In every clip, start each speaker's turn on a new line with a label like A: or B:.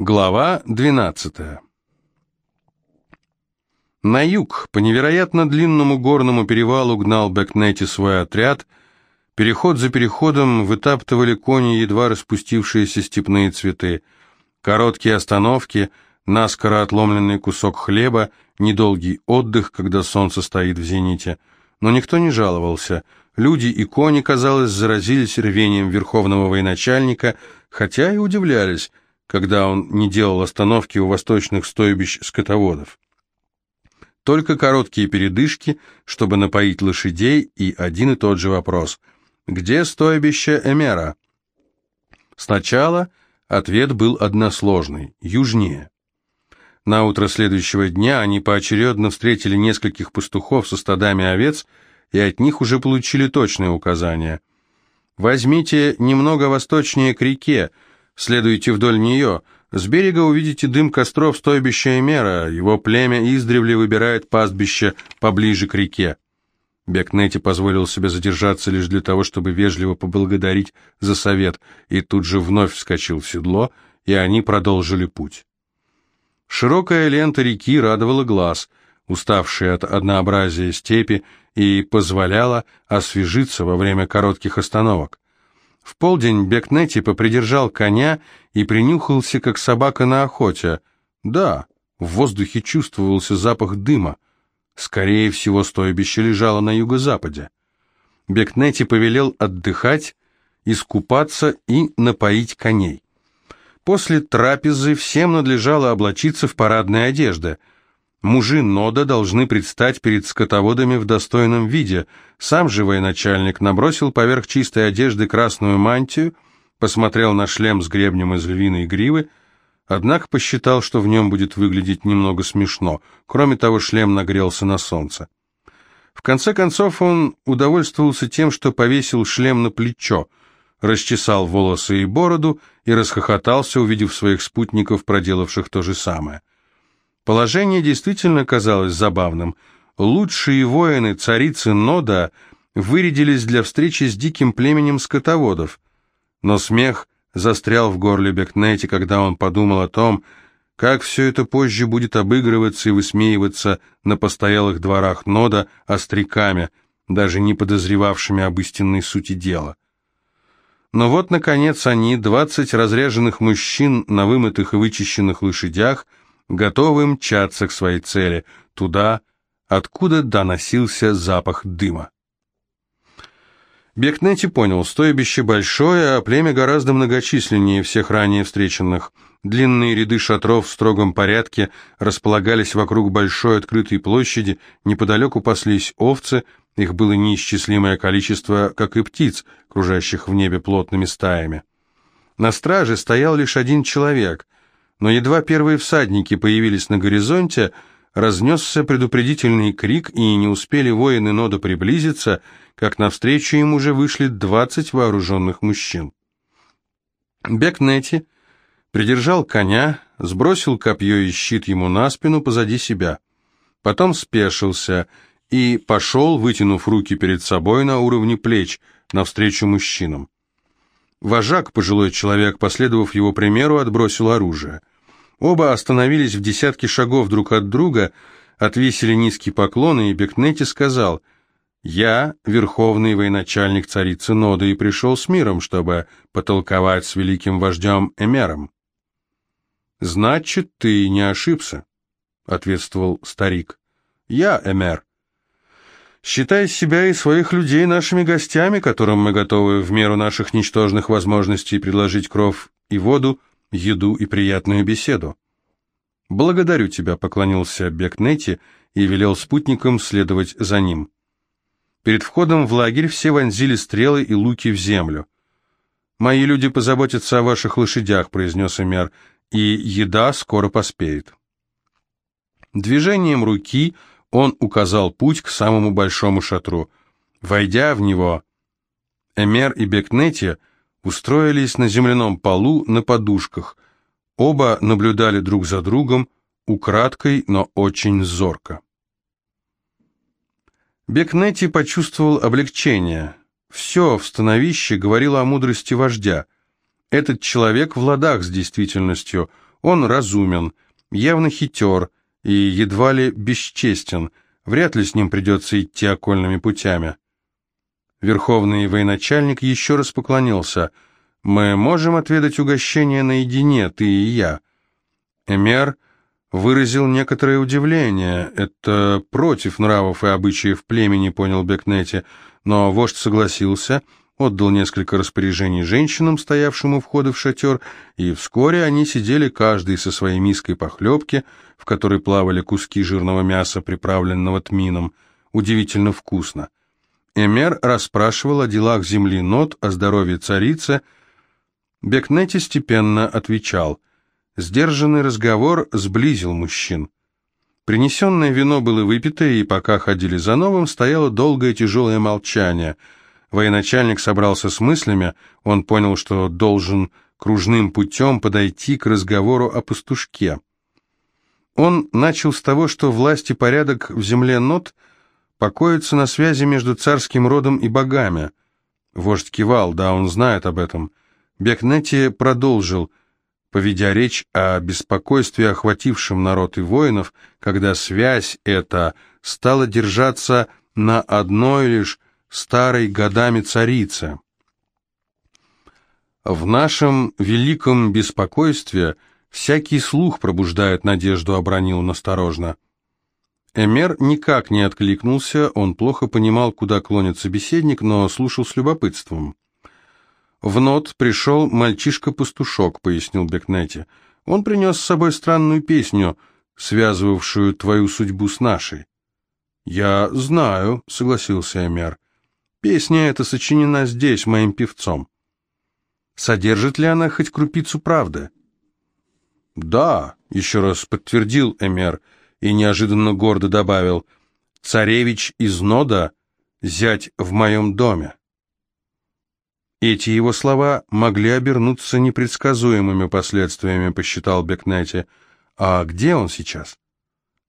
A: Глава 12. На юг, по невероятно длинному горному перевалу гнал Бекнети свой отряд. Переход за переходом вытаптывали кони едва распустившиеся степные цветы. Короткие остановки, наскоро отломленный кусок хлеба, недолгий отдых, когда солнце стоит в зените. Но никто не жаловался. Люди и кони, казалось, заразились рвением верховного военачальника, хотя и удивлялись – когда он не делал остановки у восточных стойбищ скотоводов. Только короткие передышки, чтобы напоить лошадей, и один и тот же вопрос «Где стойбище Эмера?» Сначала ответ был односложный – южнее. На утро следующего дня они поочередно встретили нескольких пастухов со стадами овец, и от них уже получили точные указания. «Возьмите немного восточнее к реке», Следуйте вдоль нее. С берега увидите дым костров стойбища Эмера. Его племя издревле выбирает пастбище поближе к реке. Бекнети позволил себе задержаться лишь для того, чтобы вежливо поблагодарить за совет, и тут же вновь вскочил в седло, и они продолжили путь. Широкая лента реки радовала глаз, уставший от однообразия степи, и позволяла освежиться во время коротких остановок. В полдень Бекнети попридержал коня и принюхался, как собака на охоте. Да, в воздухе чувствовался запах дыма. Скорее всего, стойбище лежало на юго-западе. Бекнети повелел отдыхать, искупаться и напоить коней. После трапезы всем надлежало облачиться в парадные одежды – Мужи Нода должны предстать перед скотоводами в достойном виде. Сам же военачальник набросил поверх чистой одежды красную мантию, посмотрел на шлем с гребнем из львиной гривы, однако посчитал, что в нем будет выглядеть немного смешно. Кроме того, шлем нагрелся на солнце. В конце концов он удовольствовался тем, что повесил шлем на плечо, расчесал волосы и бороду и расхохотался, увидев своих спутников, проделавших то же самое. Положение действительно казалось забавным. Лучшие воины царицы Нода вырядились для встречи с диким племенем скотоводов. Но смех застрял в горле Бекнети, когда он подумал о том, как все это позже будет обыгрываться и высмеиваться на постоялых дворах Нода остряками, даже не подозревавшими об истинной сути дела. Но вот, наконец, они, двадцать разряженных мужчин на вымытых и вычищенных лошадях, готовы мчаться к своей цели, туда, откуда доносился запах дыма. Бекнети понял, стойбище большое, а племя гораздо многочисленнее всех ранее встреченных. Длинные ряды шатров в строгом порядке располагались вокруг большой открытой площади, неподалеку паслись овцы, их было неисчислимое количество, как и птиц, кружащих в небе плотными стаями. На страже стоял лишь один человек — но едва первые всадники появились на горизонте, разнесся предупредительный крик, и не успели воины Нода приблизиться, как навстречу им уже вышли двадцать вооруженных мужчин. Бекнети придержал коня, сбросил копье и щит ему на спину позади себя. Потом спешился и пошел, вытянув руки перед собой на уровне плеч, навстречу мужчинам. Вожак, пожилой человек, последовав его примеру, отбросил оружие. Оба остановились в десятке шагов друг от друга, отвесили низкий поклон, и Бекнети сказал, «Я верховный военачальник царицы Ноды и пришел с миром, чтобы потолковать с великим вождем Эмером». «Значит, ты не ошибся», — ответствовал старик. «Я Эмер. Считай себя и своих людей нашими гостями, которым мы готовы в меру наших ничтожных возможностей предложить кров и воду, еду и приятную беседу. «Благодарю тебя», — поклонился Бекнети и велел спутникам следовать за ним. Перед входом в лагерь все вонзили стрелы и луки в землю. «Мои люди позаботятся о ваших лошадях», — произнес Эмер, — «и еда скоро поспеет». Движением руки он указал путь к самому большому шатру. Войдя в него, Эмер и Бекнети устроились на земляном полу на подушках. Оба наблюдали друг за другом, украдкой, но очень зорко. Бекнети почувствовал облегчение. Все в становище говорило о мудрости вождя. Этот человек в ладах с действительностью. Он разумен, явно хитер и едва ли бесчестен, вряд ли с ним придется идти окольными путями. Верховный военачальник еще раз поклонился. «Мы можем отведать угощение наедине, ты и я». Эмер выразил некоторое удивление. Это против нравов и обычаев племени, понял Бекнети, но вождь согласился, отдал несколько распоряжений женщинам, стоявшим у входа в шатер, и вскоре они сидели каждый со своей миской похлебки, в которой плавали куски жирного мяса, приправленного тмином. Удивительно вкусно. Эмер расспрашивал о делах земли Нот, о здоровье царицы. Бекнети степенно отвечал. Сдержанный разговор сблизил мужчин. Принесенное вино было выпито, и пока ходили за новым, стояло долгое тяжелое молчание. Военачальник собрался с мыслями, он понял, что должен кружным путем подойти к разговору о пастушке. Он начал с того, что власть и порядок в земле Нот – покоится на связи между царским родом и богами. Вождь кивал, да, он знает об этом. Бекнети продолжил, поведя речь о беспокойстве, охватившем народ и воинов, когда связь эта стала держаться на одной лишь старой годами царице. В нашем великом беспокойстве всякий слух пробуждает надежду, обронил он осторожно. Эмер никак не откликнулся, он плохо понимал, куда клонит собеседник, но слушал с любопытством. «В нот пришел мальчишка-пастушок», — пояснил Бекнети. «Он принес с собой странную песню, связывавшую твою судьбу с нашей». «Я знаю», — согласился Эмер. «Песня эта сочинена здесь, моим певцом». «Содержит ли она хоть крупицу правды?» «Да», — еще раз подтвердил Эмер, — и неожиданно гордо добавил «Царевич из Нода, зять в моем доме». Эти его слова могли обернуться непредсказуемыми последствиями, посчитал Бекнети. А где он сейчас?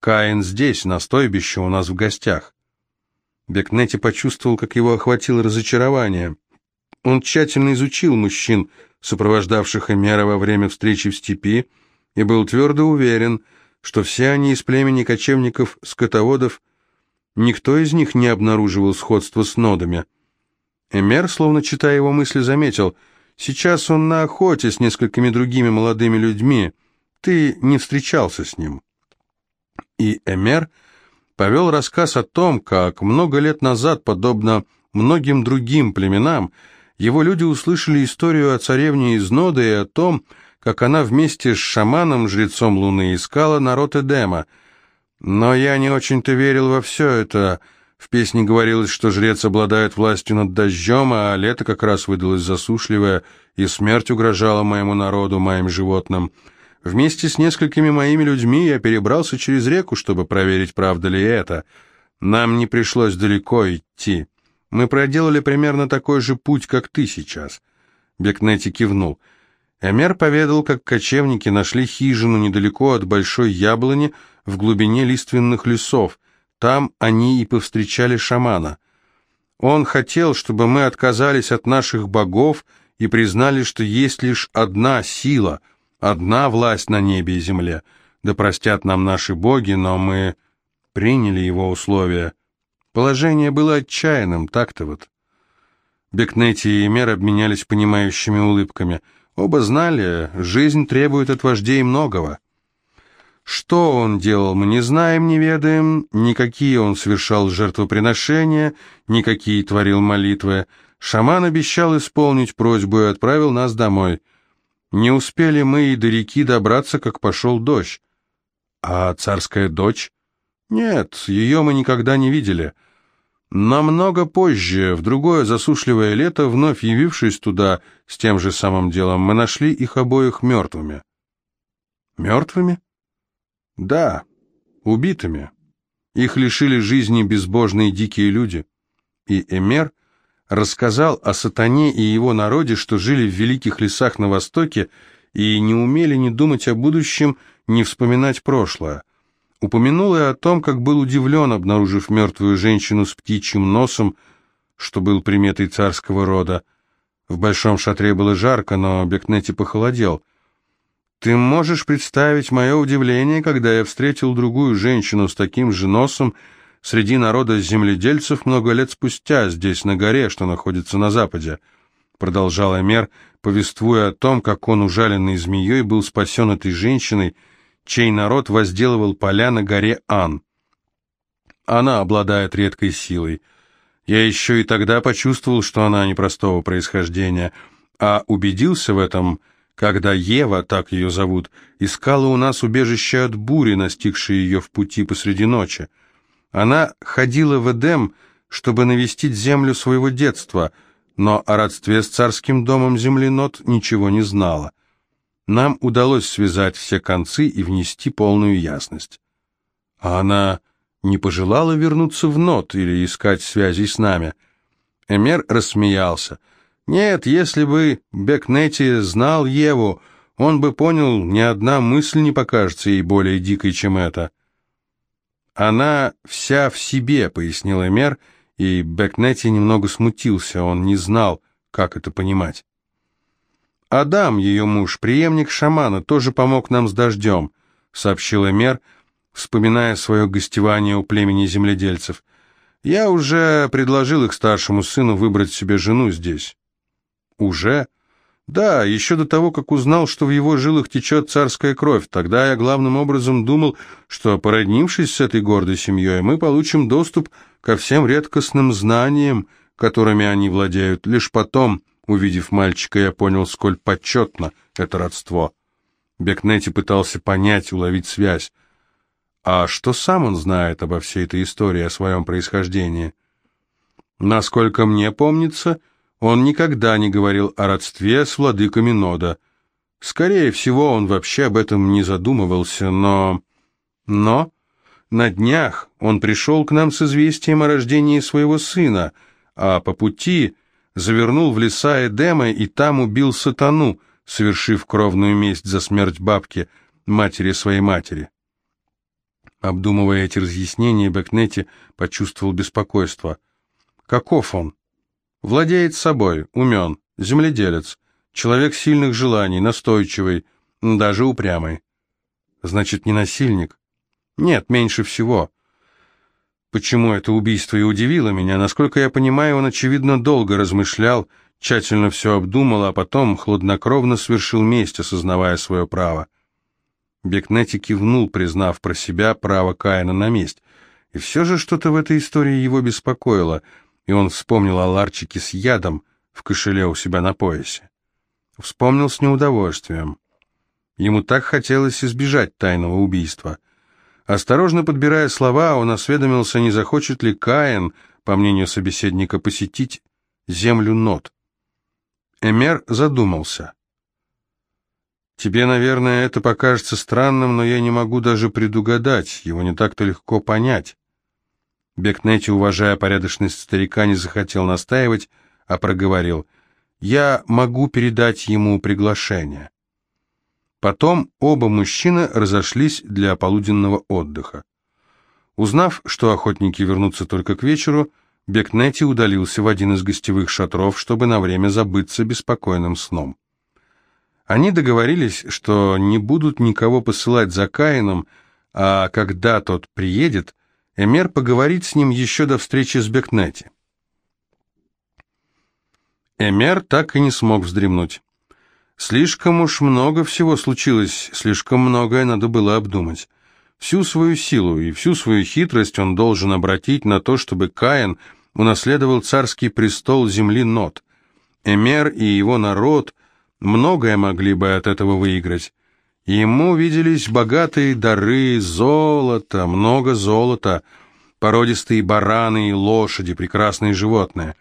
A: Каин здесь, на стойбище, у нас в гостях. Бекнети почувствовал, как его охватило разочарование. Он тщательно изучил мужчин, сопровождавших Эмера во время встречи в степи, и был твердо уверен, что все они из племени кочевников-скотоводов, никто из них не обнаруживал сходства с нодами. Эмер, словно читая его мысли, заметил, «Сейчас он на охоте с несколькими другими молодыми людьми, ты не встречался с ним». И Эмер повел рассказ о том, как много лет назад, подобно многим другим племенам, его люди услышали историю о царевне из Нода и о том, как она вместе с шаманом, жрецом Луны, искала народ Эдема. Но я не очень-то верил во все это. В песне говорилось, что жрец обладает властью над дождем, а лето как раз выдалось засушливое, и смерть угрожала моему народу, моим животным. Вместе с несколькими моими людьми я перебрался через реку, чтобы проверить, правда ли это. Нам не пришлось далеко идти. Мы проделали примерно такой же путь, как ты сейчас. Бекнети кивнул. — Эмер поведал, как кочевники нашли хижину недалеко от большой яблони в глубине лиственных лесов. Там они и повстречали шамана. Он хотел, чтобы мы отказались от наших богов и признали, что есть лишь одна сила, одна власть на небе и земле. Да простят нам наши боги, но мы приняли его условия. Положение было отчаянным, так-то вот. Бекнети и Эмер обменялись понимающими улыбками – Оба знали, жизнь требует от вождей многого. Что он делал, мы не знаем, не ведаем, никакие он совершал жертвоприношения, никакие творил молитвы. Шаман обещал исполнить просьбу и отправил нас домой. Не успели мы и до реки добраться, как пошел дождь. А царская дочь? Нет, ее мы никогда не видели. Намного позже, в другое засушливое лето, вновь явившись туда с тем же самым делом, мы нашли их обоих мертвыми. Мертвыми? Да, убитыми. Их лишили жизни безбожные дикие люди. И Эмер рассказал о сатане и его народе, что жили в великих лесах на востоке и не умели ни думать о будущем, ни вспоминать прошлое. Упомянул и о том, как был удивлен, обнаружив мертвую женщину с птичьим носом, что был приметой царского рода. В большом шатре было жарко, но Бекнети похолодел. Ты можешь представить мое удивление, когда я встретил другую женщину с таким же носом среди народа земледельцев много лет спустя, здесь, на горе, что находится на западе. Продолжал Эмер, повествуя о том, как он, ужаленный змеей, был спасен этой женщиной, чей народ возделывал поля на горе Ан. Она обладает редкой силой. Я еще и тогда почувствовал, что она непростого происхождения, а убедился в этом, когда Ева, так ее зовут, искала у нас убежище от бури, настигшей ее в пути посреди ночи. Она ходила в Эдем, чтобы навестить землю своего детства, но о родстве с царским домом землянот ничего не знала. Нам удалось связать все концы и внести полную ясность. А она не пожелала вернуться в нот или искать связи с нами. Эмер рассмеялся. Нет, если бы Бекнети знал Еву, он бы понял, ни одна мысль не покажется ей более дикой, чем эта. «Она вся в себе», — пояснил Эмер, и Бекнети немного смутился, он не знал, как это понимать. «Адам, ее муж, преемник шамана, тоже помог нам с дождем», — сообщил Эмер, вспоминая свое гостевание у племени земледельцев. «Я уже предложил их старшему сыну выбрать себе жену здесь». «Уже?» «Да, еще до того, как узнал, что в его жилах течет царская кровь. Тогда я главным образом думал, что, породнившись с этой гордой семьей, мы получим доступ ко всем редкостным знаниям, которыми они владеют. Лишь потом...» Увидев мальчика, я понял, сколь почетно это родство. Бекнети пытался понять, уловить связь. А что сам он знает обо всей этой истории, о своем происхождении? Насколько мне помнится, он никогда не говорил о родстве с владыками Нода. Скорее всего, он вообще об этом не задумывался, но... Но... На днях он пришел к нам с известием о рождении своего сына, а по пути завернул в леса Эдема и там убил сатану, совершив кровную месть за смерть бабки, матери своей матери. Обдумывая эти разъяснения, Бекнети почувствовал беспокойство. Каков он? Владеет собой, умен, земледелец, человек сильных желаний, настойчивый, даже упрямый. Значит, не насильник? Нет, меньше всего. Почему это убийство и удивило меня? Насколько я понимаю, он, очевидно, долго размышлял, тщательно все обдумал, а потом хладнокровно совершил месть, осознавая свое право. Бекнети кивнул, признав про себя право Каина на месть. И все же что-то в этой истории его беспокоило, и он вспомнил о ларчике с ядом в кошеле у себя на поясе. Вспомнил с неудовольствием. Ему так хотелось избежать тайного убийства — Осторожно подбирая слова, он осведомился, не захочет ли Каин, по мнению собеседника, посетить землю нот. Эмер задумался. «Тебе, наверное, это покажется странным, но я не могу даже предугадать, его не так-то легко понять». Бекнети, уважая порядочность старика, не захотел настаивать, а проговорил. «Я могу передать ему приглашение». Потом оба мужчины разошлись для полуденного отдыха. Узнав, что охотники вернутся только к вечеру, Бекнети удалился в один из гостевых шатров, чтобы на время забыться беспокойным сном. Они договорились, что не будут никого посылать за Каином, а когда тот приедет, Эмер поговорит с ним еще до встречи с Бекнети. Эмер так и не смог вздремнуть. Слишком уж много всего случилось, слишком многое надо было обдумать. Всю свою силу и всю свою хитрость он должен обратить на то, чтобы Каин унаследовал царский престол земли Нот. Эмер и его народ многое могли бы от этого выиграть. Ему виделись богатые дары, золото, много золота, породистые бараны и лошади, прекрасные животные.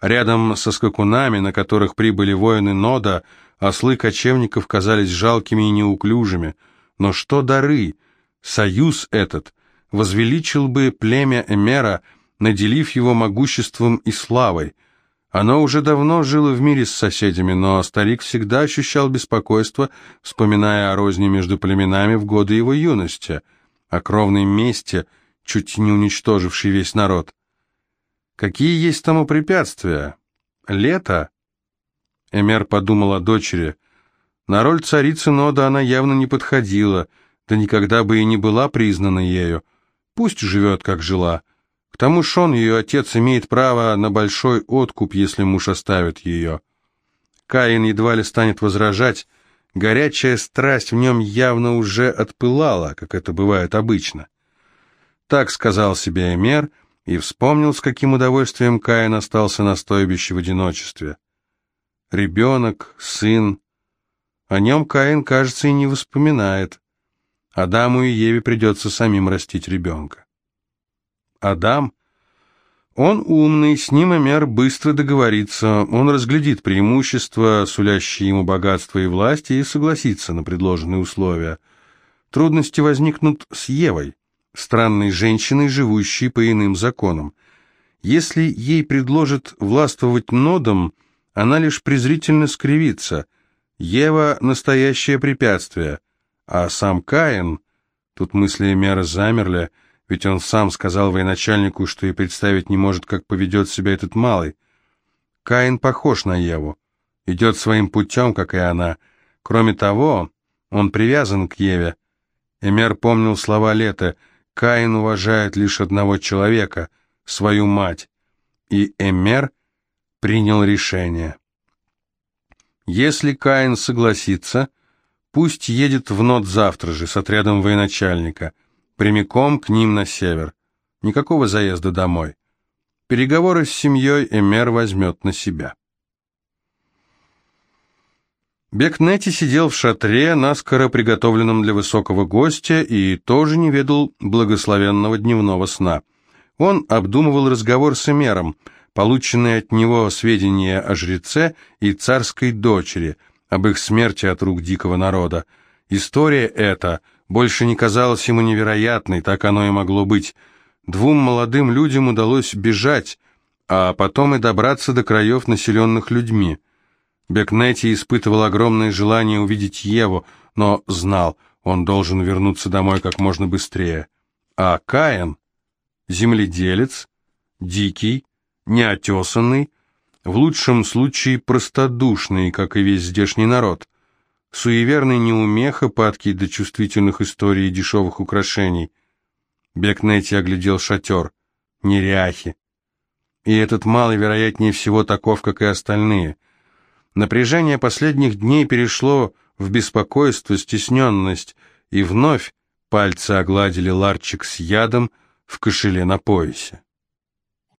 A: Рядом со скакунами, на которых прибыли воины Нода, Ослы кочевников казались жалкими и неуклюжими. Но что дары? Союз этот возвеличил бы племя Эмера, наделив его могуществом и славой. Оно уже давно жило в мире с соседями, но старик всегда ощущал беспокойство, вспоминая о розни между племенами в годы его юности, о кровной мести, чуть не уничтожившей весь народ. Какие есть тому препятствия? Лето? Эмер подумал о дочери. На роль царицы Нода она явно не подходила, да никогда бы и не была признана ею. Пусть живет, как жила. К тому Шон, ее отец, имеет право на большой откуп, если муж оставит ее. Каин едва ли станет возражать, горячая страсть в нем явно уже отпылала, как это бывает обычно. Так сказал себе Эмер и вспомнил, с каким удовольствием Каин остался на стойбище в одиночестве. Ребенок, сын, о нем Каин, кажется, и не воспоминает. Адаму и Еве придется самим растить ребенка. Адам... Он умный, с ним Эмер быстро договорится, он разглядит преимущества, сулящие ему богатство и власть, и согласится на предложенные условия. Трудности возникнут с Евой, странной женщиной, живущей по иным законам. Если ей предложат властвовать нодом, она лишь презрительно скривится – Ева — настоящее препятствие, а сам Каин... Тут мысли Эмера замерли, ведь он сам сказал военачальнику, что и представить не может, как поведет себя этот малый. Каин похож на Еву, идет своим путем, как и она. Кроме того, он привязан к Еве. Эмер помнил слова Лета «Каин уважает лишь одного человека, свою мать». И Эмер принял решение. Если Каин согласится, пусть едет в нот завтра же с отрядом военачальника, прямиком к ним на север. Никакого заезда домой. Переговоры с семьей Эмер возьмет на себя. Бекнети сидел в шатре, наскоро приготовленном для высокого гостя, и тоже не ведал благословенного дневного сна. Он обдумывал разговор с Эмером – полученные от него сведения о жреце и царской дочери, об их смерти от рук дикого народа. История эта больше не казалась ему невероятной, так оно и могло быть. Двум молодым людям удалось бежать, а потом и добраться до краев, населенных людьми. Бекнети испытывал огромное желание увидеть Еву, но знал, он должен вернуться домой как можно быстрее. А Каин, земледелец, дикий, неотесанный, в лучшем случае простодушный, как и весь здешний народ, суеверный неумеха, падкий до чувствительных историй и дешевых украшений. Бекнети оглядел шатер, неряхи. И этот малый, вероятнее всего, таков, как и остальные. Напряжение последних дней перешло в беспокойство, стесненность, и вновь пальцы огладили ларчик с ядом в кошеле на поясе.